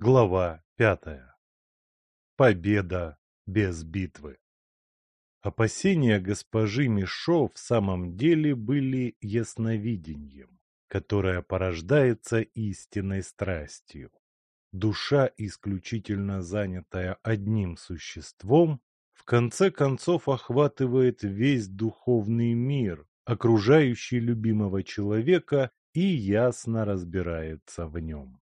Глава пятая. Победа без битвы. Опасения госпожи Мишо в самом деле были ясновидением, которое порождается истинной страстью. Душа, исключительно занятая одним существом, в конце концов охватывает весь духовный мир, окружающий любимого человека и ясно разбирается в нем.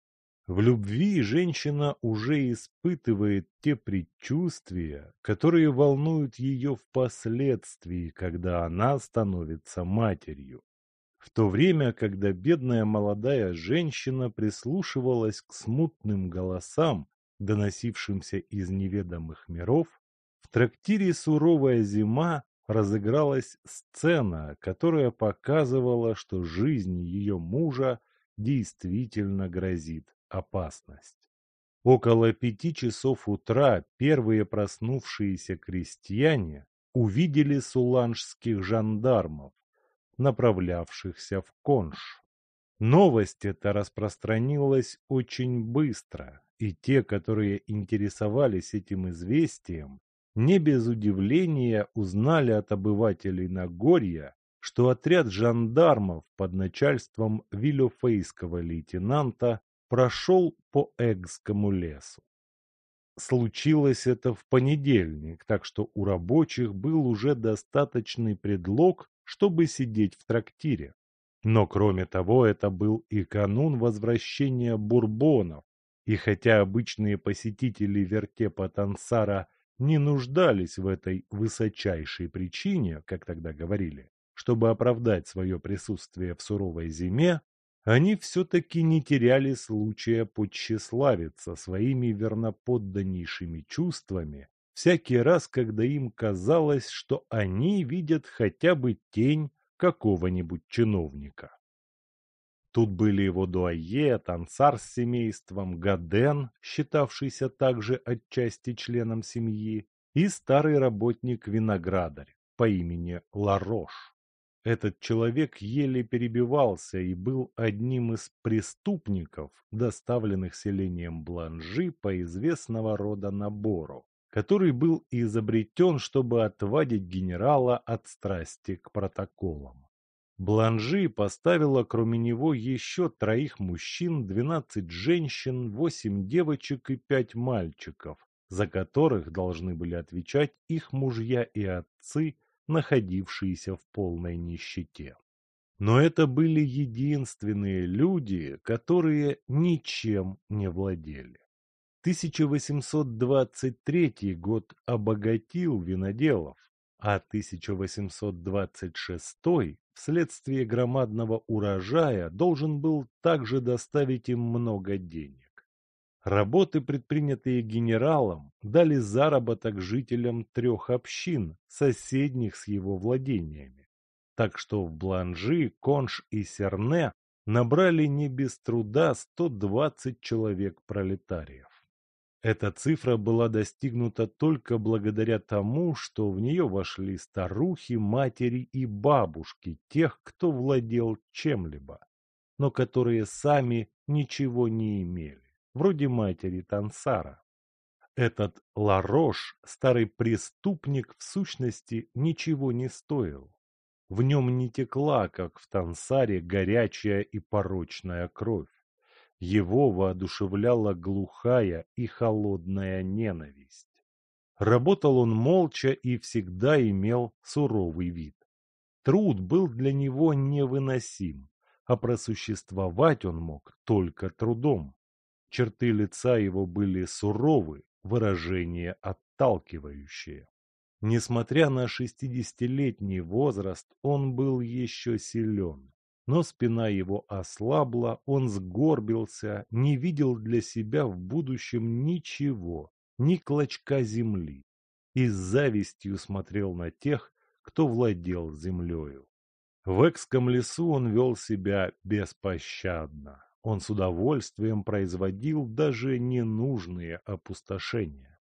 В любви женщина уже испытывает те предчувствия, которые волнуют ее впоследствии, когда она становится матерью. В то время, когда бедная молодая женщина прислушивалась к смутным голосам, доносившимся из неведомых миров, в трактире «Суровая зима» разыгралась сцена, которая показывала, что жизнь ее мужа действительно грозит опасность. Около пяти часов утра первые проснувшиеся крестьяне увидели суланжских жандармов, направлявшихся в Конш. Новость эта распространилась очень быстро, и те, которые интересовались этим известием, не без удивления узнали от обывателей Нагорья, что отряд жандармов под начальством вилюфейского лейтенанта прошел по Эгскому лесу. Случилось это в понедельник, так что у рабочих был уже достаточный предлог, чтобы сидеть в трактире. Но кроме того, это был и канун возвращения бурбонов, и хотя обычные посетители вертепа Тансара не нуждались в этой высочайшей причине, как тогда говорили, чтобы оправдать свое присутствие в суровой зиме, они все-таки не теряли случая подчеславиться своими верноподданнейшими чувствами всякий раз, когда им казалось, что они видят хотя бы тень какого-нибудь чиновника. Тут были его дуае, танцар с семейством, Гаден, считавшийся также отчасти членом семьи, и старый работник-виноградарь по имени Ларош. Этот человек еле перебивался и был одним из преступников, доставленных селением Бланжи по известного рода набору, который был изобретен, чтобы отвадить генерала от страсти к протоколам. Бланжи поставила кроме него еще троих мужчин, двенадцать женщин, восемь девочек и пять мальчиков, за которых должны были отвечать их мужья и отцы находившиеся в полной нищете. Но это были единственные люди, которые ничем не владели. 1823 год обогатил виноделов, а 1826 вследствие громадного урожая должен был также доставить им много денег. Работы, предпринятые генералом, дали заработок жителям трех общин, соседних с его владениями. Так что в Бланжи, Конш и Серне набрали не без труда 120 человек пролетариев. Эта цифра была достигнута только благодаря тому, что в нее вошли старухи, матери и бабушки тех, кто владел чем-либо, но которые сами ничего не имели вроде матери Тансара. Этот Ларош, старый преступник, в сущности ничего не стоил. В нем не текла, как в Тансаре, горячая и порочная кровь. Его воодушевляла глухая и холодная ненависть. Работал он молча и всегда имел суровый вид. Труд был для него невыносим, а просуществовать он мог только трудом. Черты лица его были суровы, выражение отталкивающее. Несмотря на шестидесятилетний возраст, он был еще силен. Но спина его ослабла, он сгорбился, не видел для себя в будущем ничего, ни клочка земли, и с завистью смотрел на тех, кто владел землею. В Экском лесу он вел себя беспощадно. Он с удовольствием производил даже ненужные опустошения.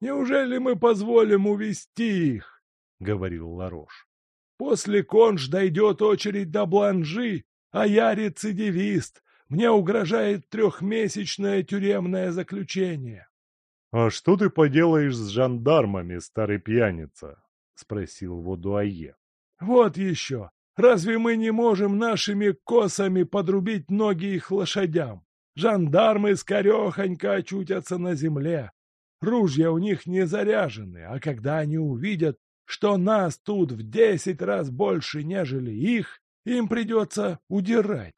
«Неужели мы позволим увести их?» — говорил Ларош. «После конж дойдет очередь до бланжи, а я рецидивист. Мне угрожает трехмесячное тюремное заключение. — А что ты поделаешь с жандармами, старый пьяница? — спросил Водуае. — Вот еще! Разве мы не можем нашими косами подрубить ноги их лошадям? Жандармы скорехонько очутятся на земле. Ружья у них не заряжены, а когда они увидят, что нас тут в десять раз больше, нежели их, им придется удирать.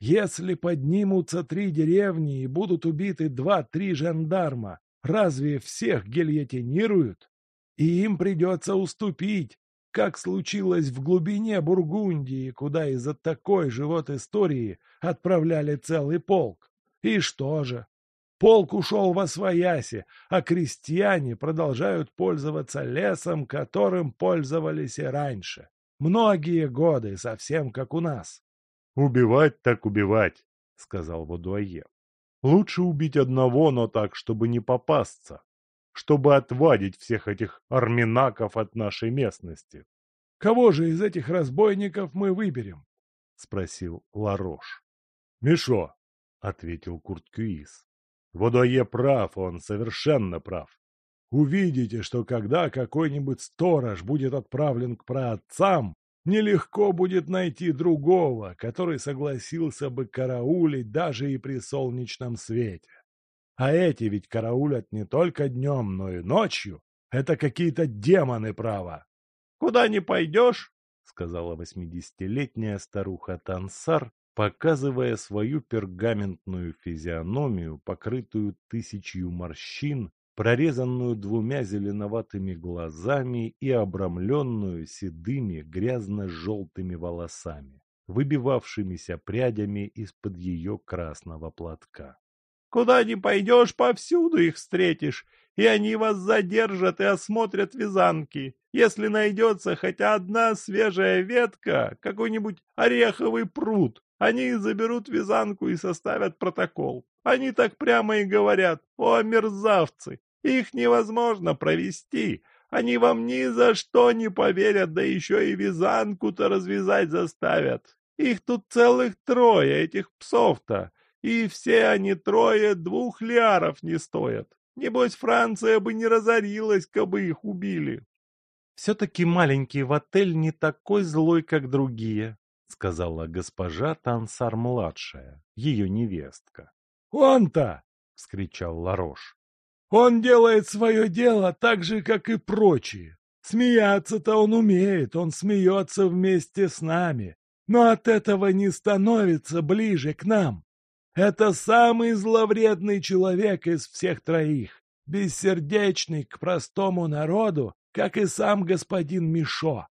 Если поднимутся три деревни и будут убиты два-три жандарма, разве всех гильотинируют? И им придется уступить, как случилось в глубине Бургундии, куда из-за такой же вот истории отправляли целый полк. И что же? Полк ушел во свояси, а крестьяне продолжают пользоваться лесом, которым пользовались и раньше. Многие годы, совсем как у нас. «Убивать так убивать», — сказал Водуае. «Лучше убить одного, но так, чтобы не попасться, чтобы отвадить всех этих арминаков от нашей местности». «Кого же из этих разбойников мы выберем?» — спросил Ларош. «Мишо», — ответил Курткюис. Водое прав, он совершенно прав. Увидите, что когда какой-нибудь сторож будет отправлен к праотцам, нелегко будет найти другого, который согласился бы караулить даже и при солнечном свете. А эти ведь караулят не только днем, но и ночью. Это какие-то демоны, право. — Куда не пойдешь, — сказала восьмидесятилетняя старуха Тансар, показывая свою пергаментную физиономию, покрытую тысячью морщин, прорезанную двумя зеленоватыми глазами и обрамленную седыми грязно-желтыми волосами, выбивавшимися прядями из-под ее красного платка. «Куда ни пойдешь, повсюду их встретишь, и они вас задержат и осмотрят вязанки. Если найдется хотя одна свежая ветка, какой-нибудь ореховый пруд, они заберут вязанку и составят протокол. Они так прямо и говорят, о, мерзавцы, их невозможно провести. Они вам ни за что не поверят, да еще и вязанку-то развязать заставят. Их тут целых трое, этих псов-то, и все они трое двух лиаров не стоят. Небось, Франция бы не разорилась, кабы их убили. Все-таки маленький в отель не такой злой, как другие, — сказала госпожа Тансар-младшая, ее невестка. «Он-то!» — вскричал Ларош. «Он делает свое дело так же, как и прочие. Смеяться-то он умеет, он смеется вместе с нами, но от этого не становится ближе к нам. Это самый зловредный человек из всех троих, бессердечный к простому народу, как и сам господин Мишо.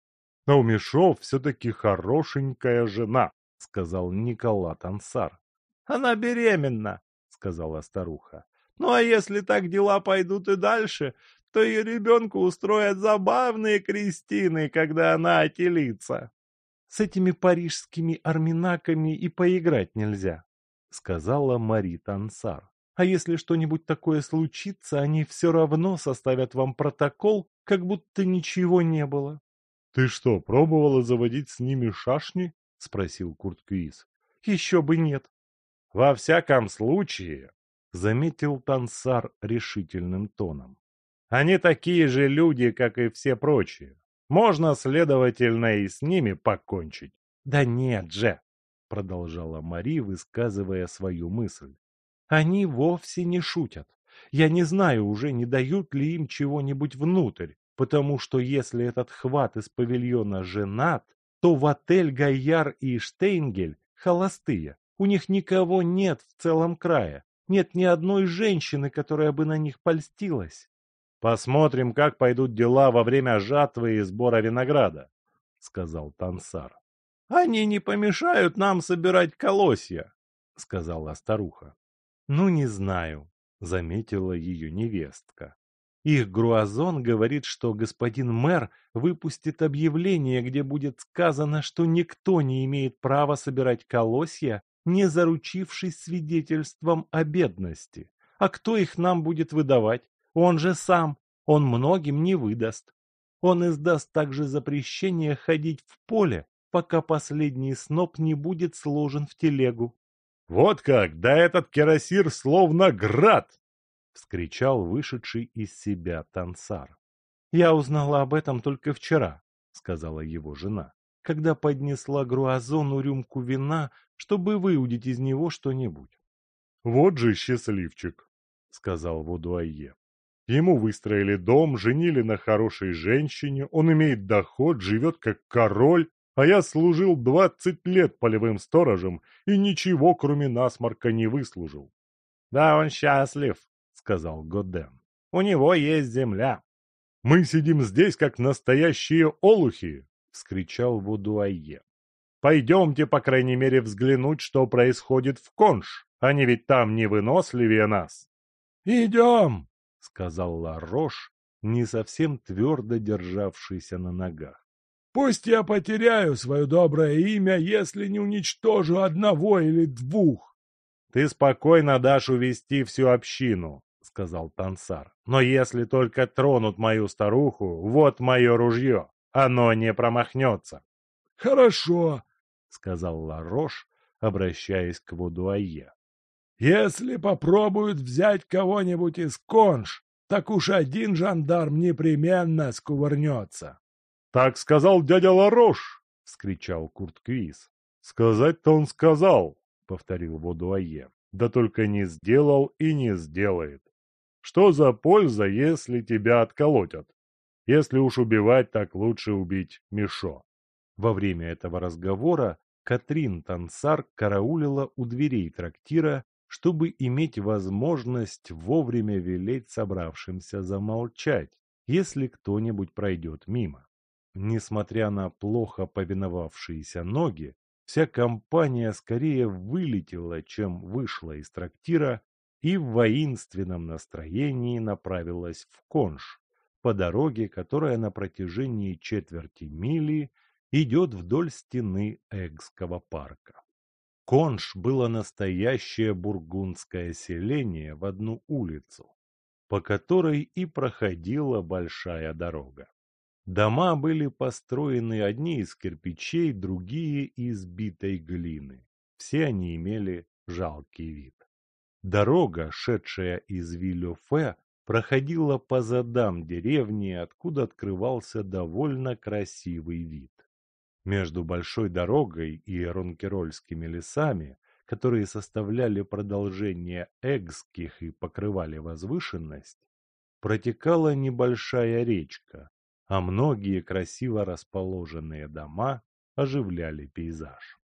Но у Мишов все-таки хорошенькая жена, — сказал Никола Тансар. — Она беременна, — сказала старуха. — Ну а если так дела пойдут и дальше, то и ребенку устроят забавные крестины, когда она отелится. — С этими парижскими арминаками и поиграть нельзя, — сказала Мари Тансар. А если что-нибудь такое случится, они все равно составят вам протокол, как будто ничего не было. «Ты что, пробовала заводить с ними шашни?» — спросил Курт Куис. «Еще бы нет». «Во всяком случае», — заметил Тансар решительным тоном, «они такие же люди, как и все прочие. Можно, следовательно, и с ними покончить». «Да нет же», — продолжала Мари, высказывая свою мысль. «Они вовсе не шутят. Я не знаю уже, не дают ли им чего-нибудь внутрь, потому что если этот хват из павильона женат, то в отель Гайяр и Штейнгель холостые. У них никого нет в целом крае. Нет ни одной женщины, которая бы на них польстилась. Посмотрим, как пойдут дела во время жатвы и сбора винограда, — сказал Тансар. — Они не помешают нам собирать колосья, — сказала старуха. — Ну, не знаю, — заметила ее невестка. Их Груазон говорит, что господин мэр выпустит объявление, где будет сказано, что никто не имеет права собирать колосья, не заручившись свидетельством о бедности. А кто их нам будет выдавать? Он же сам. Он многим не выдаст. Он издаст также запрещение ходить в поле, пока последний сноп не будет сложен в телегу. Вот как, да этот кирасир словно град! — вскричал вышедший из себя Тансар. «Я узнала об этом только вчера», — сказала его жена, когда поднесла Груазону рюмку вина, чтобы выудить из него что-нибудь. «Вот же счастливчик», — сказал Водуае. «Ему выстроили дом, женили на хорошей женщине, он имеет доход, живет как король, а я служил двадцать лет полевым сторожем и ничего, кроме насморка, не выслужил». «Да он счастлив», сказал Годен. «У него есть земля». «Мы сидим здесь, как настоящие олухи!» — вскричал Вудуайе. «Пойдемте, по крайней мере, взглянуть, что происходит в Конш. Они ведь там не выносливее нас». «Идем!» — сказал Ларош, не совсем твердо державшийся на ногах. «Пусть я потеряю свое доброе имя, если не уничтожу одного или двух». «Ты спокойно дашь увести всю общину», сказал Тансар. «Но если только тронут мою старуху, вот мое ружье. Оно не промахнется». «Хорошо», — сказал Ларош, обращаясь к Вудуае. «Если попробуют взять кого-нибудь из конш, так уж один жандарм непременно скувырнется». «Так сказал дядя Ларош!» — вскричал Курт Квиз. «Сказать-то он сказал», — повторил Водуае. «Да только не сделал и не сделает. Что за польза, если тебя отколотят? Если уж убивать, так лучше убить Мишо. Во время этого разговора Катрин Тансар караулила у дверей трактира, чтобы иметь возможность вовремя велеть собравшимся замолчать, если кто-нибудь пройдет мимо. Несмотря на плохо повиновавшиеся ноги, вся компания скорее вылетела, чем вышла из трактира, и в воинственном настроении направилась в Конш, по дороге, которая на протяжении четверти мили идет вдоль стены Эгского парка. Конш было настоящее бургундское селение в одну улицу, по которой и проходила большая дорога. Дома были построены одни из кирпичей, другие из битой глины. Все они имели жалкий вид. Дорога, шедшая из Вильофе, проходила по задам деревни, откуда открывался довольно красивый вид. Между большой дорогой и ронкерольскими лесами, которые составляли продолжение Эгских и покрывали возвышенность, протекала небольшая речка, а многие красиво расположенные дома оживляли пейзаж.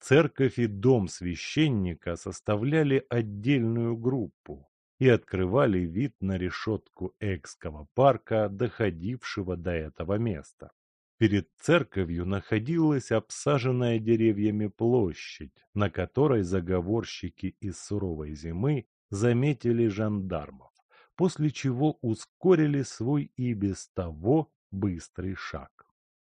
Церковь и дом священника составляли отдельную группу и открывали вид на решетку Экского парка, доходившего до этого места. Перед церковью находилась обсаженная деревьями площадь, на которой заговорщики из суровой зимы заметили жандармов, после чего ускорили свой и без того быстрый шаг.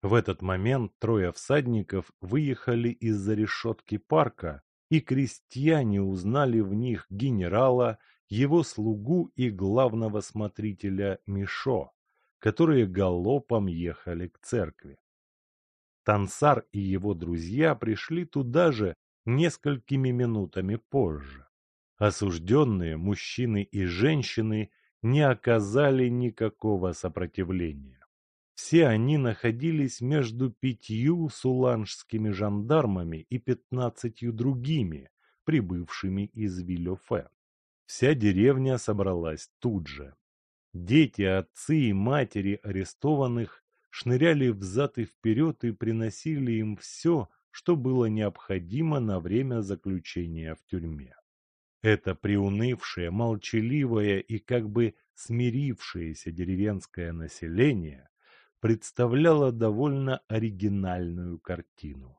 В этот момент трое всадников выехали из-за решетки парка, и крестьяне узнали в них генерала, его слугу и главного смотрителя Мишо, которые галопом ехали к церкви. Тансар и его друзья пришли туда же несколькими минутами позже. Осужденные мужчины и женщины не оказали никакого сопротивления. Все они находились между пятью суланжскими жандармами и пятнадцатью другими, прибывшими из Вильофе. Вся деревня собралась тут же. Дети, отцы и матери арестованных шныряли взад и вперед и приносили им все, что было необходимо на время заключения в тюрьме. Это приунывшее, молчаливое и как бы смирившееся деревенское население представляла довольно оригинальную картину.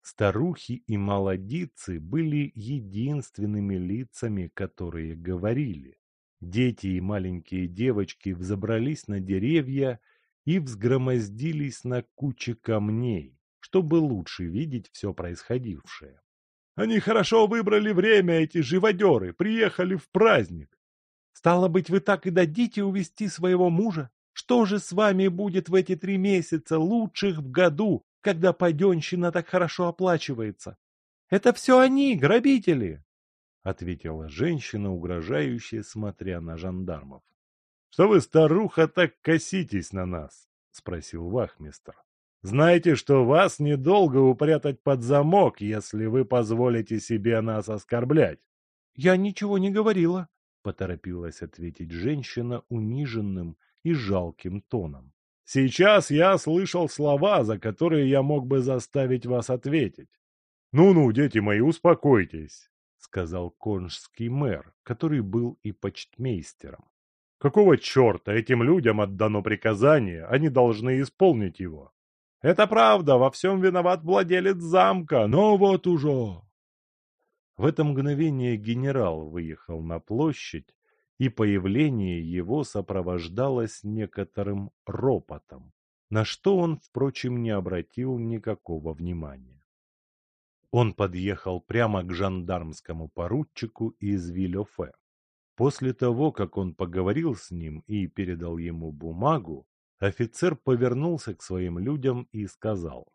Старухи и молодицы были единственными лицами, которые говорили. Дети и маленькие девочки взобрались на деревья и взгромоздились на куче камней, чтобы лучше видеть все происходившее. Они хорошо выбрали время, эти живодеры, приехали в праздник. Стало быть, вы так и дадите увести своего мужа? Что же с вами будет в эти три месяца, лучших в году, когда паденщина так хорошо оплачивается? Это все они, грабители!» — ответила женщина, угрожающая, смотря на жандармов. — Что вы, старуха, так коситесь на нас? — спросил вахмистр. — Знаете, что вас недолго упрятать под замок, если вы позволите себе нас оскорблять? — Я ничего не говорила, — поторопилась ответить женщина униженным и жалким тоном. — Сейчас я слышал слова, за которые я мог бы заставить вас ответить. «Ну-ну, дети мои, успокойтесь сказал конжский мэр, который был и почтмейстером. Какого черта этим людям отдано приказание, они должны исполнить его? Это правда, во всем виноват владелец замка, но вот уже... В это мгновение генерал выехал на площадь, и появление его сопровождалось некоторым ропотом, на что он, впрочем, не обратил никакого внимания. Он подъехал прямо к жандармскому поручику из Вильофе. После того, как он поговорил с ним и передал ему бумагу, офицер повернулся к своим людям и сказал.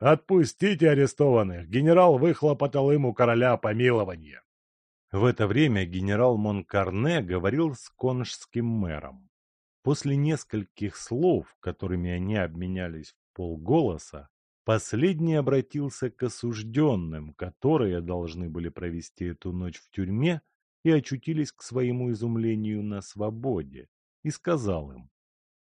«Отпустите арестованных! Генерал выхлопотал ему короля помилования!» В это время генерал Монкарне говорил с конжским мэром. После нескольких слов, которыми они обменялись в полголоса, Последний обратился к осужденным, которые должны были провести эту ночь в тюрьме и очутились к своему изумлению на свободе, и сказал им.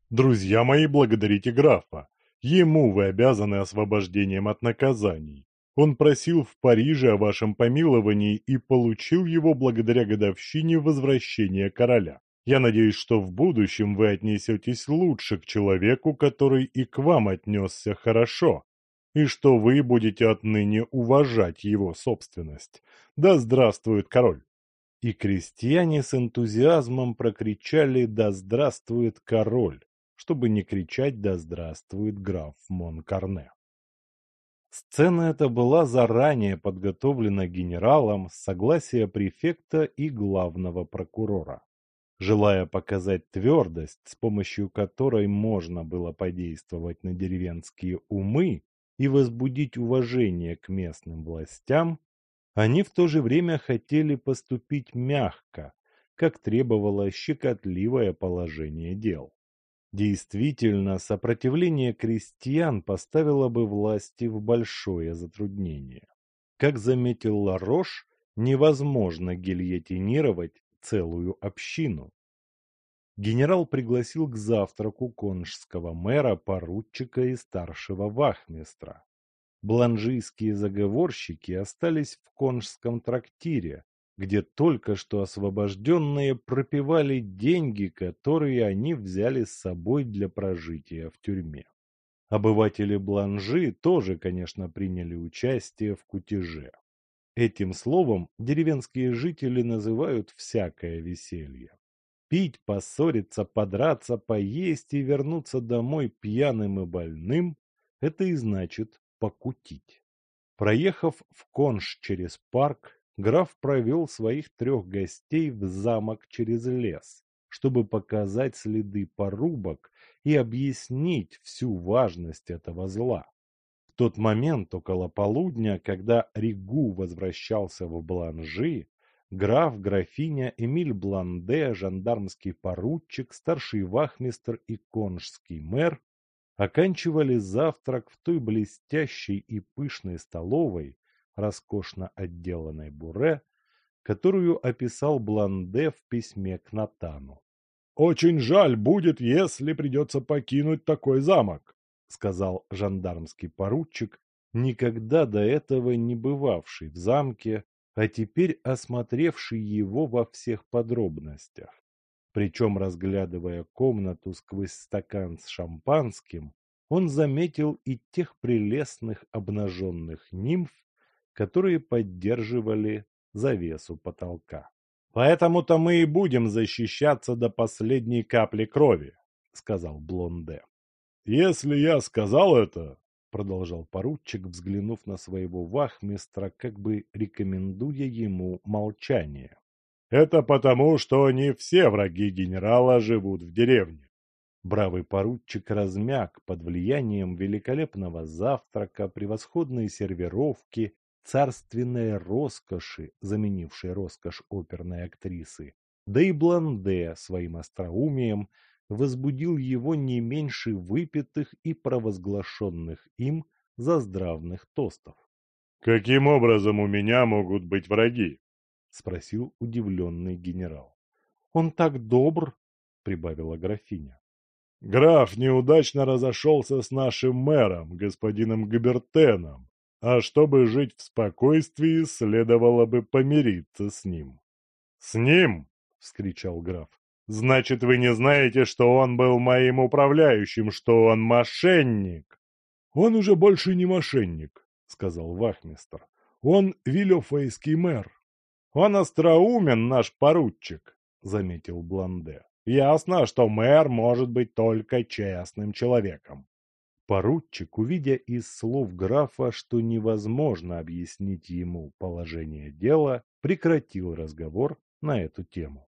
«Друзья мои, благодарите графа. Ему вы обязаны освобождением от наказаний. Он просил в Париже о вашем помиловании и получил его благодаря годовщине возвращения короля. Я надеюсь, что в будущем вы отнесетесь лучше к человеку, который и к вам отнесся хорошо, и что вы будете отныне уважать его собственность. Да здравствует король!» И крестьяне с энтузиазмом прокричали «Да здравствует король!», чтобы не кричать «Да здравствует граф Монкарне!». Сцена эта была заранее подготовлена генералом с согласия префекта и главного прокурора. Желая показать твердость, с помощью которой можно было подействовать на деревенские умы, и возбудить уважение к местным властям, они в то же время хотели поступить мягко, как требовало щекотливое положение дел. Действительно, сопротивление крестьян поставило бы власти в большое затруднение. Как заметил Ларош, невозможно гильотинировать целую общину. Генерал пригласил к завтраку конжского мэра, поручика и старшего вахмистра. Бланжийские заговорщики остались в конжском трактире, где только что освобожденные пропивали деньги, которые они взяли с собой для прожития в тюрьме. Обыватели Бланжи тоже, конечно, приняли участие в кутеже. Этим словом деревенские жители называют всякое веселье. Пить, поссориться, подраться, поесть и вернуться домой пьяным и больным – это и значит покутить. Проехав в Конш через парк, граф провел своих трех гостей в замок через лес, чтобы показать следы порубок и объяснить всю важность этого зла. В тот момент, около полудня, когда Ригу возвращался в Бланжи, граф, графиня, Эмиль Бланде, жандармский поручик, старший вахмистр и конжский мэр оканчивали завтрак в той блестящей и пышной столовой, роскошно отделанной буре, которую описал Бланде в письме к Натану. «Очень жаль будет, если придется покинуть такой замок», сказал жандармский поручик, никогда до этого не бывавший в замке а теперь осмотревший его во всех подробностях. Причем, разглядывая комнату сквозь стакан с шампанским, он заметил и тех прелестных обнаженных нимф, которые поддерживали завесу потолка. «Поэтому-то мы и будем защищаться до последней капли крови», — сказал Блонде. «Если я сказал это, продолжал поручик, взглянув на своего вахмистра, как бы рекомендуя ему молчание. «Это потому, что не все враги генерала живут в деревне». Бравый поручик размяк под влиянием великолепного завтрака, превосходной сервировки царственной роскоши, заменившей роскошь оперной актрисы, да и Бланде своим остроумием возбудил его не меньше выпитых и провозглашенных им заздравных тостов. «Каким образом у меня могут быть враги?» — спросил удивленный генерал. «Он так добр!» — прибавила графиня. «Граф неудачно разошелся с нашим мэром, господином Габертеном, а чтобы жить в спокойствии, следовало бы помириться с ним». «С ним?» — вскричал граф. «Значит, вы не знаете, что он был моим управляющим, что он мошенник?» «Он уже больше не мошенник», — сказал вахмистр. «Он вилёфейский мэр». «Он остроумен, наш поручик», — заметил Бланде. «Ясно, что мэр может быть только честным человеком». Поручик, увидя из слов графа, что невозможно объяснить ему положение дела, прекратил разговор на эту тему.